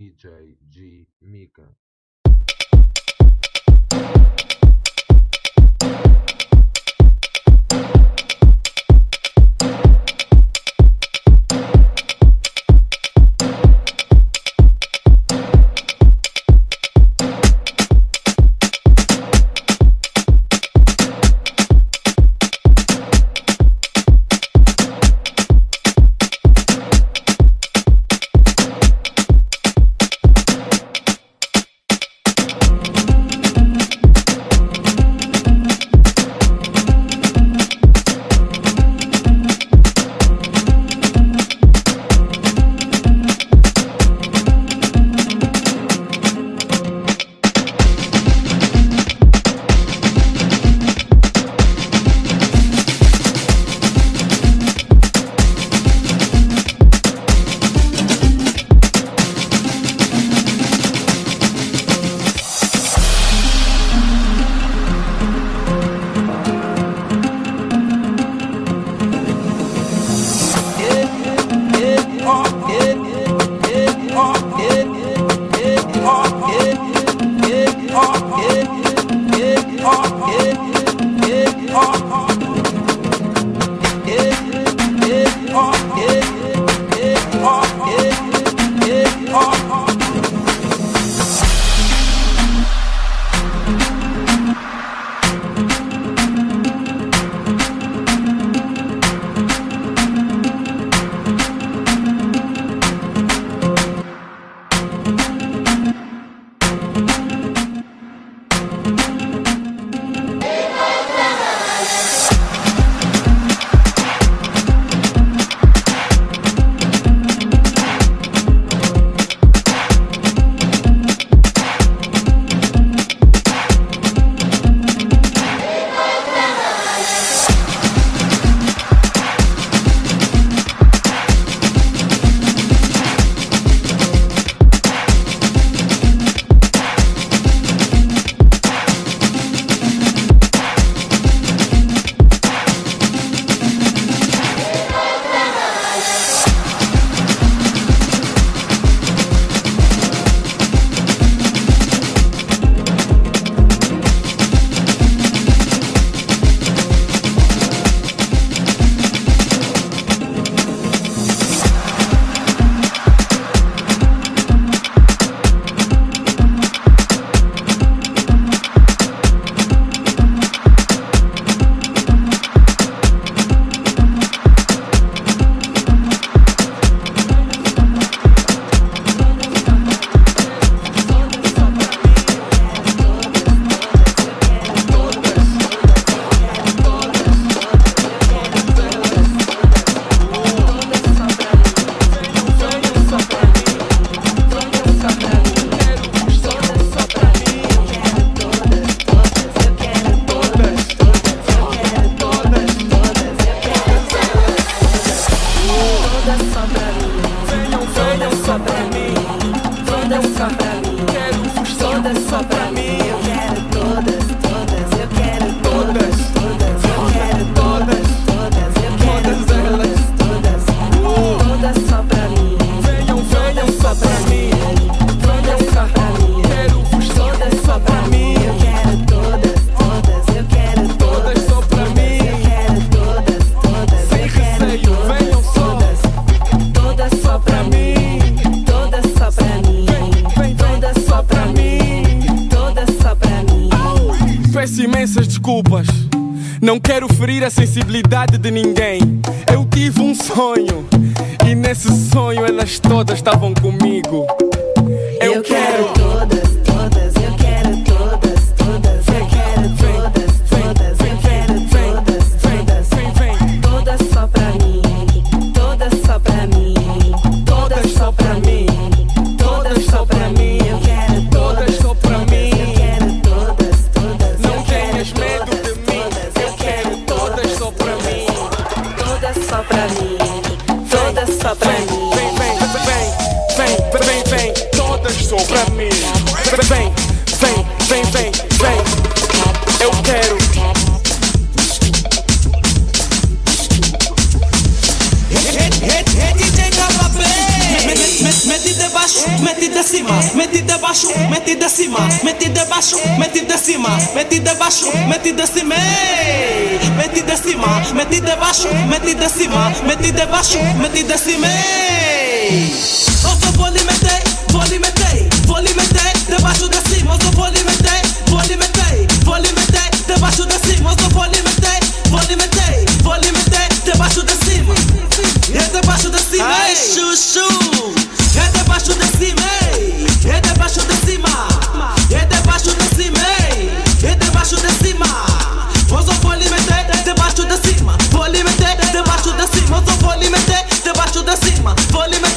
диджей джи мика. debaixo, metido de cima, metido debaixo, metido de cima, metido debaixo, metido de cima, metido de cima, metido debaixo, metido de cima, metido debaixo, metido de cima. Eu só vou lhe meter, vou lhe meter, vou lhe meter debaixo de cima, vou lhe meter, vou lhe meter, vou lhe meter debaixo de cima, vou lhe meter, vou lhe meter, vou lhe meter debaixo de cima, é debaixo de cima. Ai, chuchu. sigma, volume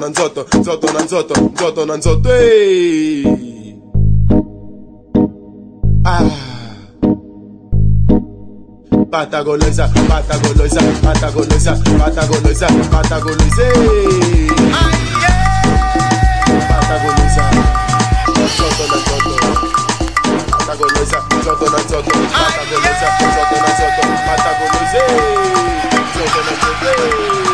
na nzoto nzoto na nzoto nzoto na nzoto hey! ah. Patagoniza, Patagoniza, Patagoniza, Patagoniza, Patagoniza. Na Soto. Patagoniza, Soto na Soto. Patagoniza, Soto na Soto. Patagoniza, Soto na Soto.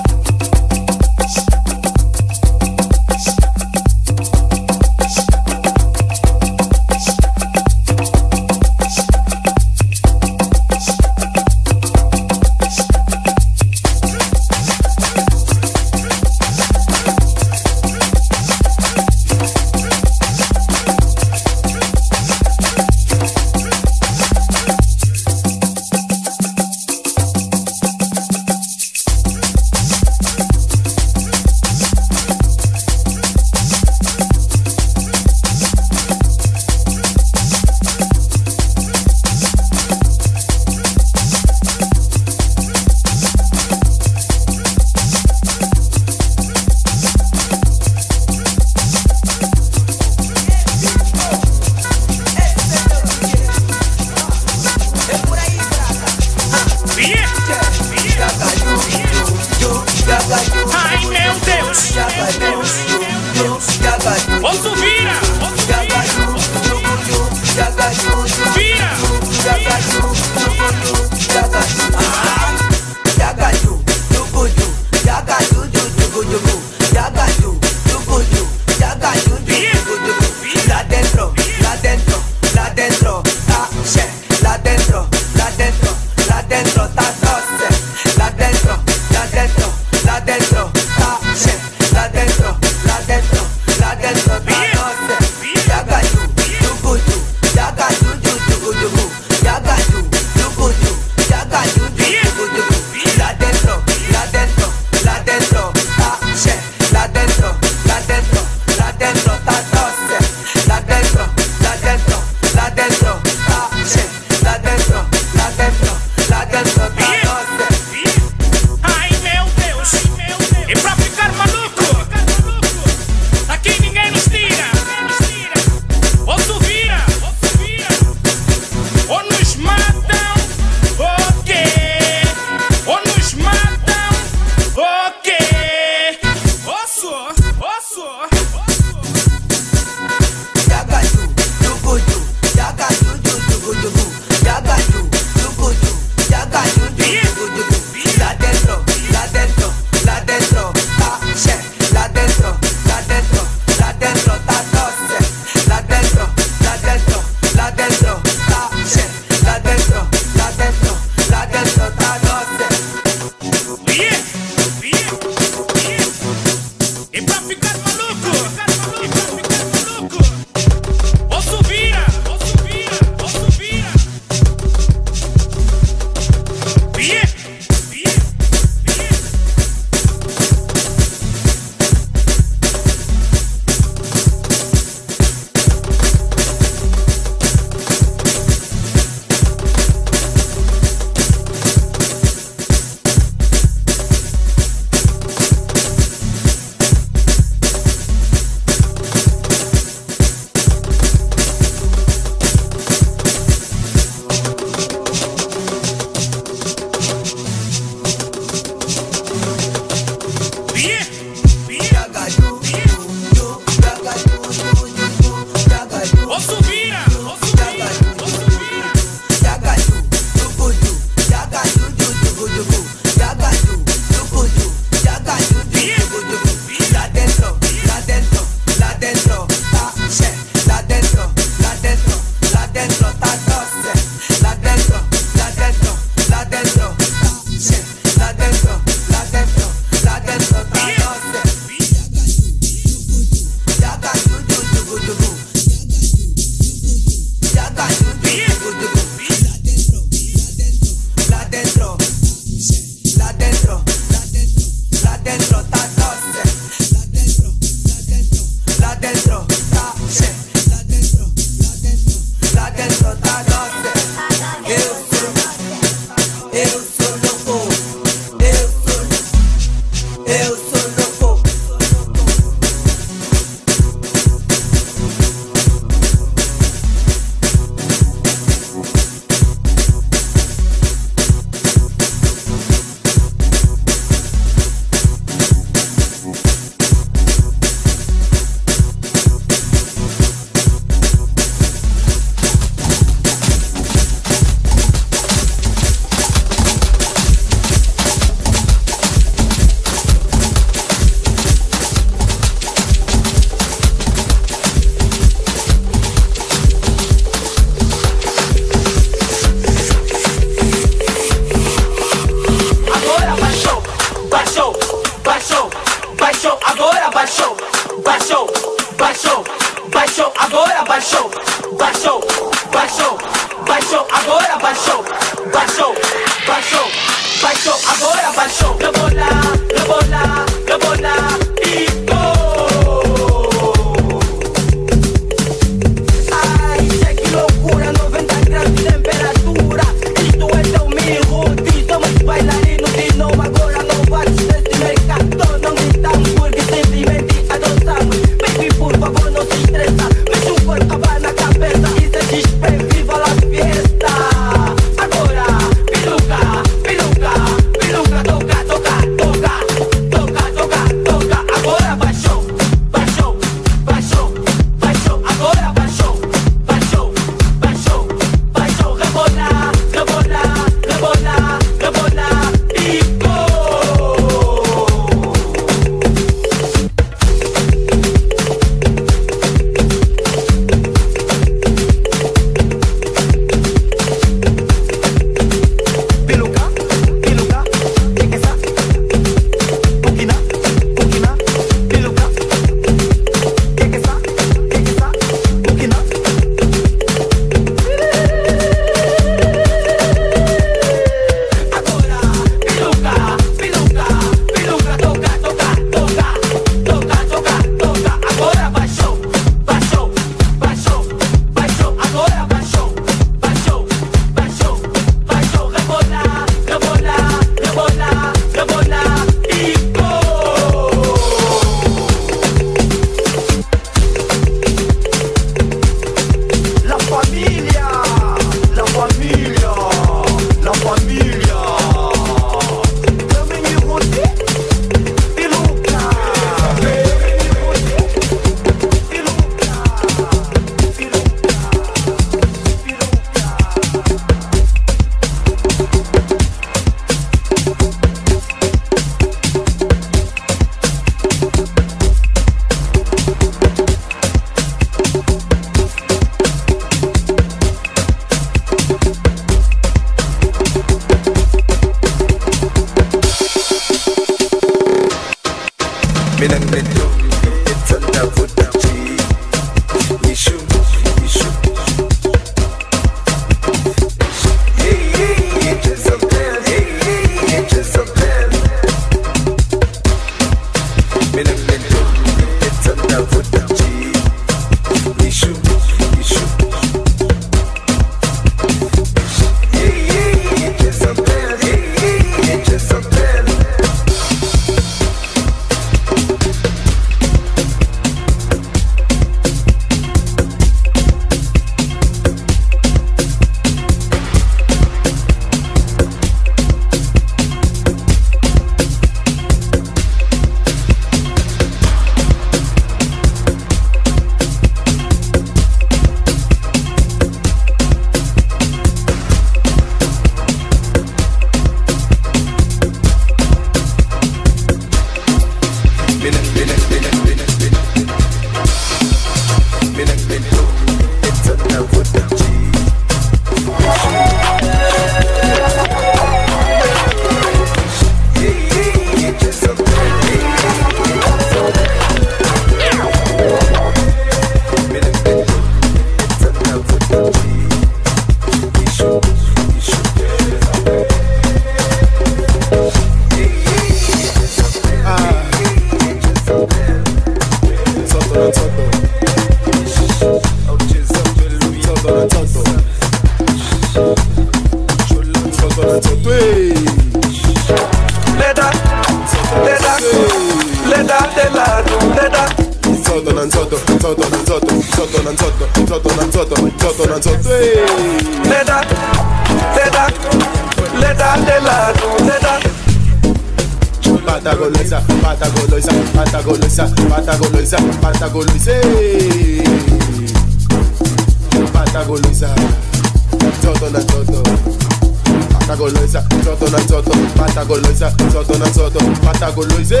follow. Say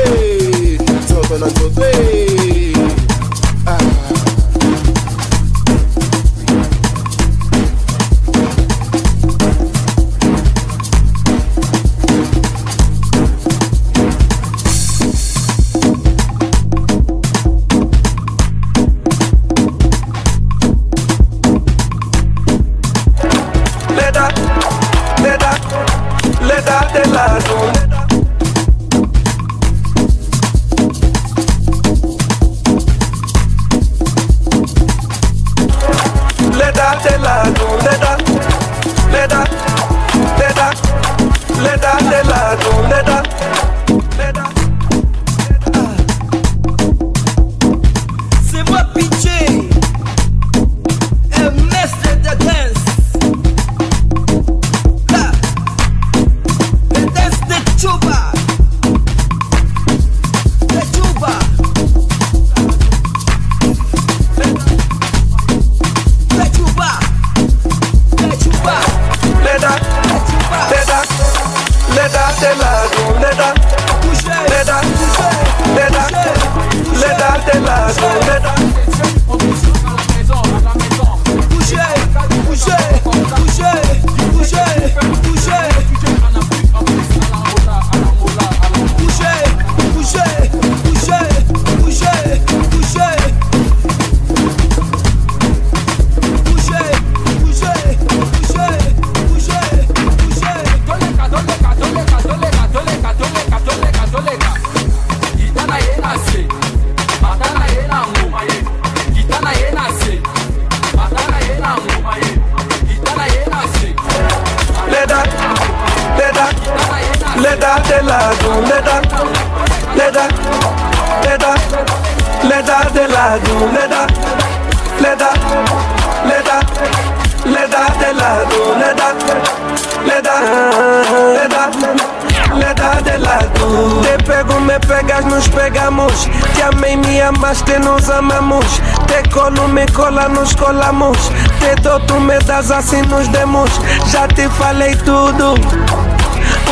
me y mas te nos amamos. Te colo, me cola, nos colamos. Te dou, tu me das, assim nos demos. Já te falei tudo.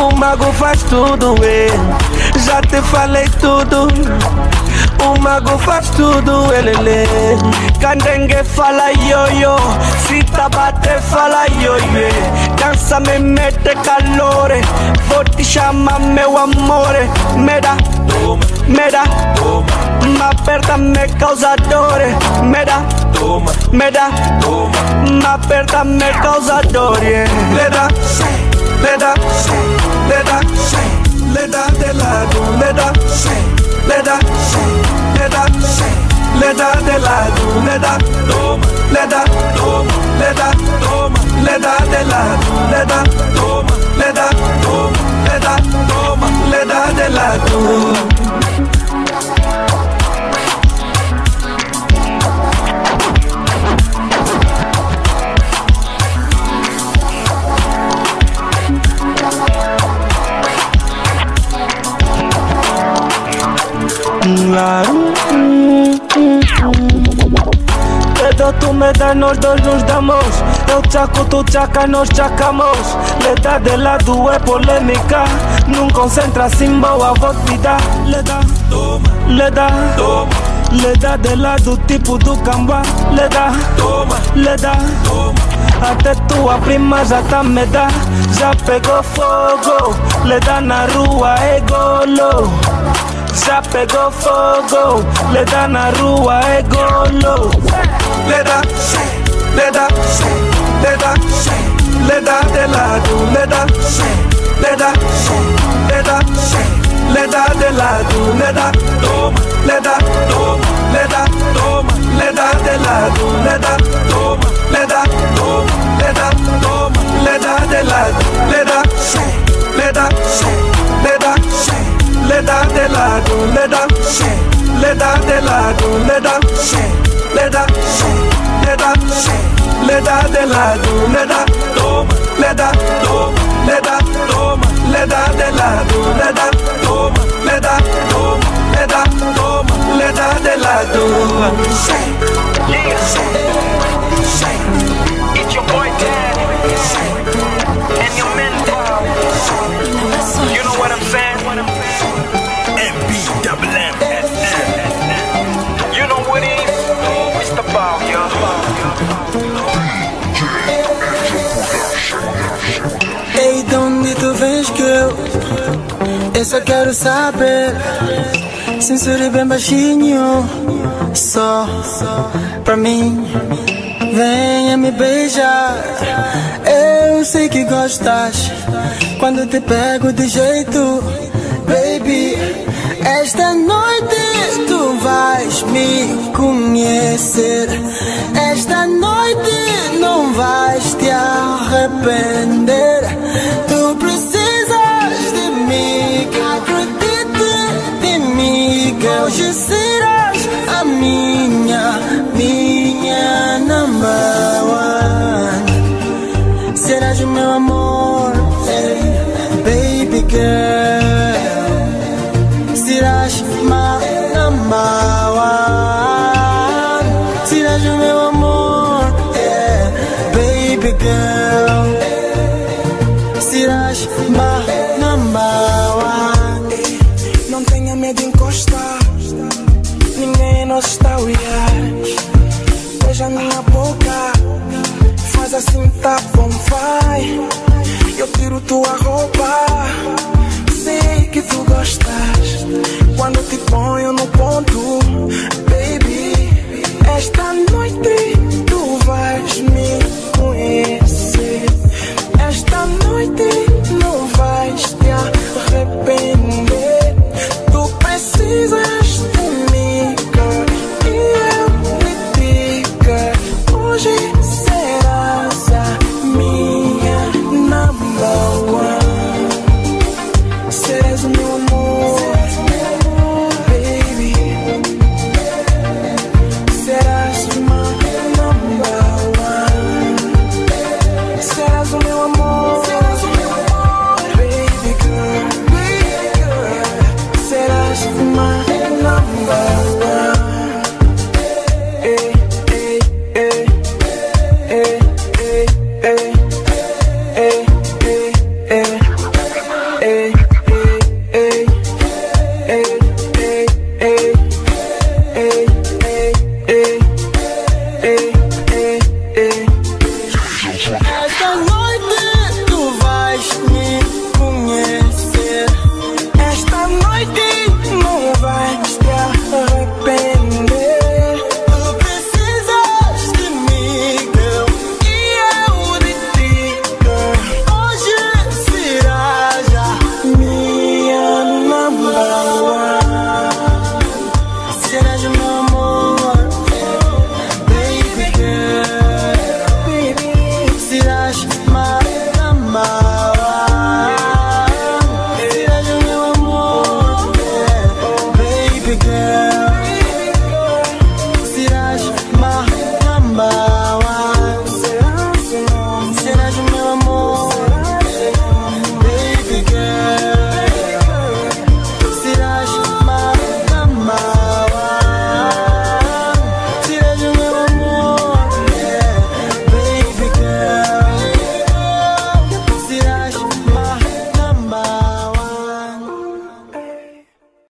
O mago faz tudo, é. Já te falei tudo. O mago faz tudo, é, elele. Candengue fala yo yo, se tá bater fala yo yo. danza me mette calore. Forti chiama mio amore. Me da, me da. Ma per me causa dolore Me da, me da. Ma per me causa dolore Le da, le da, le da Le da de lago, le da, le da, le da, le da. leda de la leda toma leda toma leda toma leda de la leda toma leda toma leda toma leda de la La dou, tu me das, nós dois nos damos. Eu chaco, tu chaca, nós chacamos Le dá de lado, é polêmica Não concentra assim, boa, dar Le dá, toma, le dá, toma Le dá de lado, tipo do cambá Le dá, toma, le dá, toma até tua prima já tá me dá Já pegou fogo Le dá na rua, é golo. Já pegou fogo, le dá na rua, é golo. Le dá, le dá, le dá, le dá de lado, le dá, le dá, le dá, le dá de lado, le dá, toma, le dá, toma, le dá, toma, le dá de lado, le dá, toma, le dá, toma, le dá, toma, le dá de lado, le dá, le dá, le dá, le da de lado, le da, da de lado, le da, le da, le da, le da de lado, le da, toma, le da, toma, le da, toma, le da de lado, le da, toma, le da, toma, le da, toma, le da de lado. It's your boy Dad and your mentor. Eu só quero saber. Censure bem baixinho Só pra mim. Venha me beijar. Eu sei que gostas Quando te pego de jeito. Baby Esta noite tu vais me conhecer. Esta noite não vais te arrepender number one. Serás o meu amor hey, Baby girl Tá bom, vai. Eu tiro tua roupa. Sei que tu gostas. Quando te ponho no ponto, baby. Esta noite.